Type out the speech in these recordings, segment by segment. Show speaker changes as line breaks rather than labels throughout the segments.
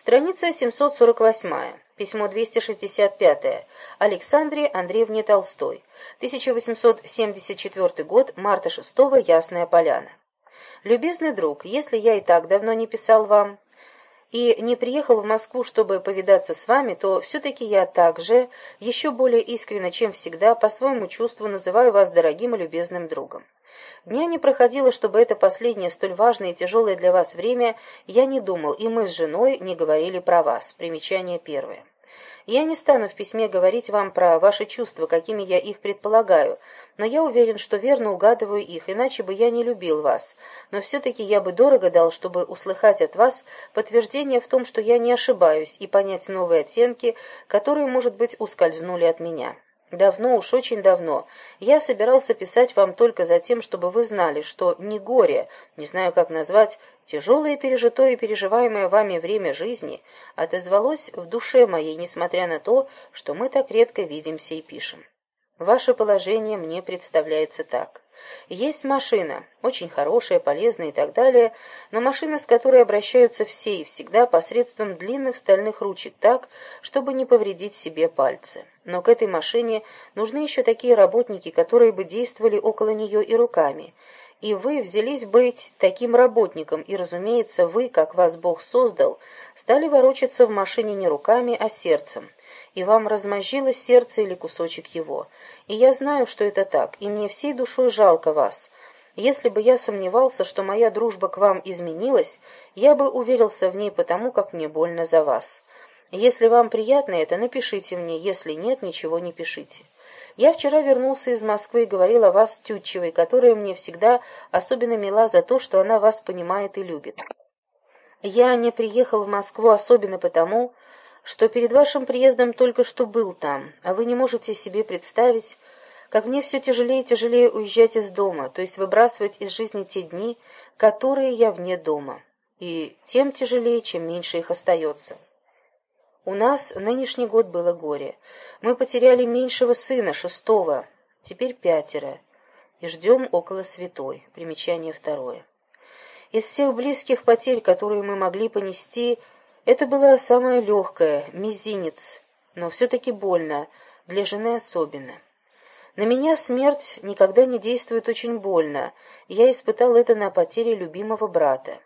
Страница 748. Письмо 265. Александре Андреевне Толстой. 1874 год, марта 6 Ясная Поляна. Любезный друг, если я и так давно не писал вам и не приехал в Москву, чтобы повидаться с вами, то все-таки я также, еще более искренне, чем всегда, по своему чувству называю вас дорогим и любезным другом. Дня не проходило, чтобы это последнее, столь важное и тяжелое для вас время, я не думал, и мы с женой не говорили про вас. Примечание первое. Я не стану в письме говорить вам про ваши чувства, какими я их предполагаю, но я уверен, что верно угадываю их, иначе бы я не любил вас. Но все-таки я бы дорого дал, чтобы услыхать от вас подтверждение в том, что я не ошибаюсь, и понять новые оттенки, которые, может быть, ускользнули от меня. Давно, уж очень давно, я собирался писать вам только за тем, чтобы вы знали, что не горе, не знаю как назвать, тяжелое пережитое и переживаемое вами время жизни отозвалось в душе моей, несмотря на то, что мы так редко видимся и пишем. Ваше положение мне представляется так. Есть машина, очень хорошая, полезная и так далее, но машина, с которой обращаются все и всегда посредством длинных стальных ручек так, чтобы не повредить себе пальцы. Но к этой машине нужны еще такие работники, которые бы действовали около нее и руками. И вы взялись быть таким работником, и, разумеется, вы, как вас Бог создал, стали ворочаться в машине не руками, а сердцем и вам размозжило сердце или кусочек его. И я знаю, что это так, и мне всей душой жалко вас. Если бы я сомневался, что моя дружба к вам изменилась, я бы уверился в ней потому, как мне больно за вас. Если вам приятно это, напишите мне, если нет, ничего не пишите. Я вчера вернулся из Москвы и говорил о вас Тютчевой, которая мне всегда особенно мила за то, что она вас понимает и любит. Я не приехал в Москву особенно потому, что перед вашим приездом только что был там, а вы не можете себе представить, как мне все тяжелее и тяжелее уезжать из дома, то есть выбрасывать из жизни те дни, которые я вне дома, и тем тяжелее, чем меньше их остается. У нас нынешний год было горе. Мы потеряли меньшего сына, шестого, теперь пятеро, и ждем около святой. Примечание второе. Из всех близких потерь, которые мы могли понести, это было самое легкое, мизинец, но все-таки больно, для жены особенно. На меня смерть никогда не действует очень больно, я испытал это на потере любимого брата.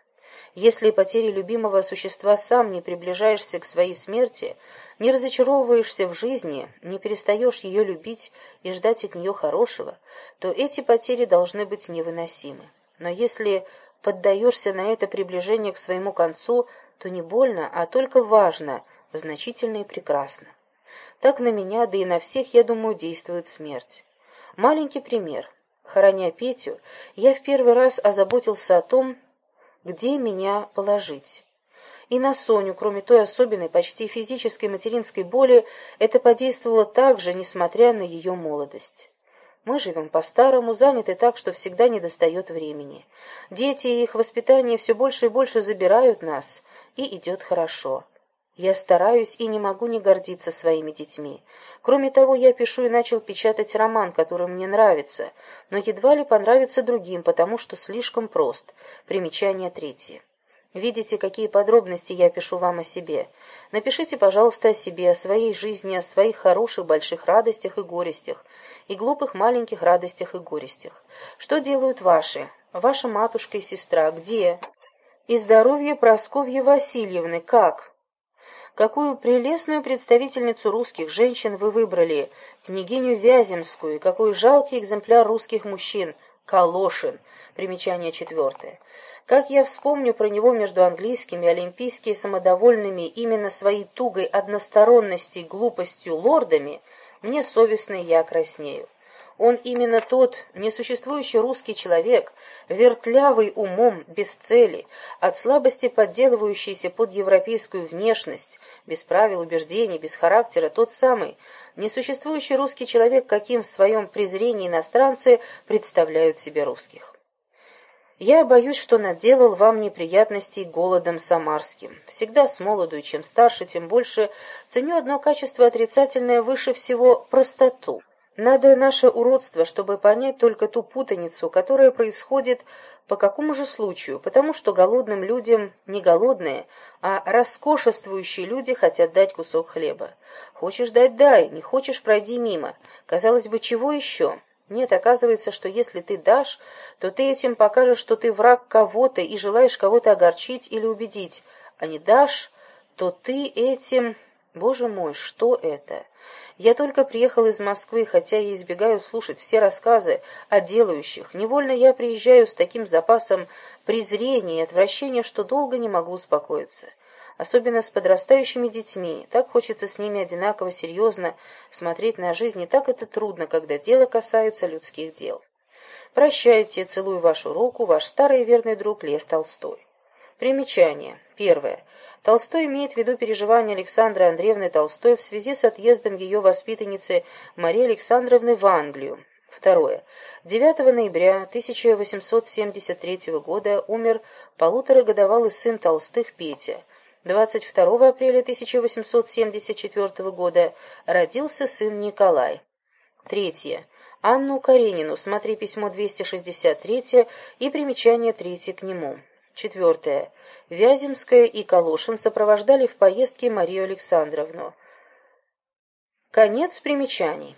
Если потере любимого существа сам не приближаешься к своей смерти, не разочаровываешься в жизни, не перестаешь ее любить и ждать от нее хорошего, то эти потери должны быть невыносимы. Но если поддаешься на это приближение к своему концу, то не больно, а только важно, значительно и прекрасно. Так на меня, да и на всех, я думаю, действует смерть. Маленький пример. Хороня Петю, я в первый раз озаботился о том, где меня положить. И на Соню, кроме той особенной, почти физической материнской боли, это подействовало также, несмотря на ее молодость. Мы живем по-старому, заняты так, что всегда недостает времени. Дети и их воспитание все больше и больше забирают нас, и идет хорошо. Я стараюсь и не могу не гордиться своими детьми. Кроме того, я пишу и начал печатать роман, который мне нравится, но едва ли понравится другим, потому что слишком прост. Примечание третье. Видите, какие подробности я пишу вам о себе. Напишите, пожалуйста, о себе, о своей жизни, о своих хороших больших радостях и горестях, и глупых маленьких радостях и горестях. Что делают ваши? Ваша матушка и сестра где? И здоровье Просковьи Васильевны как? Какую прелестную представительницу русских женщин вы выбрали, княгиню Вяземскую, и какой жалкий экземпляр русских мужчин, Калошин. Примечание четвертое. Как я вспомню про него между английскими, олимпийскими самодовольными именно своей тугой односторонности и глупостью лордами, мне совестно и я краснею. Он именно тот несуществующий русский человек, вертлявый умом, без цели, от слабости подделывающийся под европейскую внешность, без правил убеждений, без характера, тот самый несуществующий русский человек, каким в своем презрении иностранцы представляют себе русских. Я боюсь, что наделал вам неприятностей голодом самарским. Всегда с молоду, чем старше, тем больше ценю одно качество отрицательное выше всего — простоту. Надо наше уродство, чтобы понять только ту путаницу, которая происходит по какому же случаю, потому что голодным людям не голодные, а роскошествующие люди хотят дать кусок хлеба. Хочешь дать – дай, не хочешь – пройди мимо. Казалось бы, чего еще? Нет, оказывается, что если ты дашь, то ты этим покажешь, что ты враг кого-то и желаешь кого-то огорчить или убедить, а не дашь, то ты этим... Боже мой, что это? Я только приехал из Москвы, хотя и избегаю слушать все рассказы о делающих. Невольно я приезжаю с таким запасом презрения и отвращения, что долго не могу успокоиться. Особенно с подрастающими детьми. Так хочется с ними одинаково серьезно смотреть на жизнь, и так это трудно, когда дело касается людских дел. Прощайте, целую вашу руку, ваш старый и верный друг Лев Толстой. Примечание. Первое. Толстой имеет в виду переживания Александры Андреевны Толстой в связи с отъездом ее воспитанницы Марии Александровны в Англию. Второе. 9 ноября 1873 года умер полуторагодовалый сын Толстых Петя. 22 апреля 1874 года родился сын Николай. Третье. Анну Каренину, смотри письмо 263 и примечание 3 к нему. Четвертое. Вяземская и Калошин сопровождали в поездке Марию Александровну. Конец примечаний.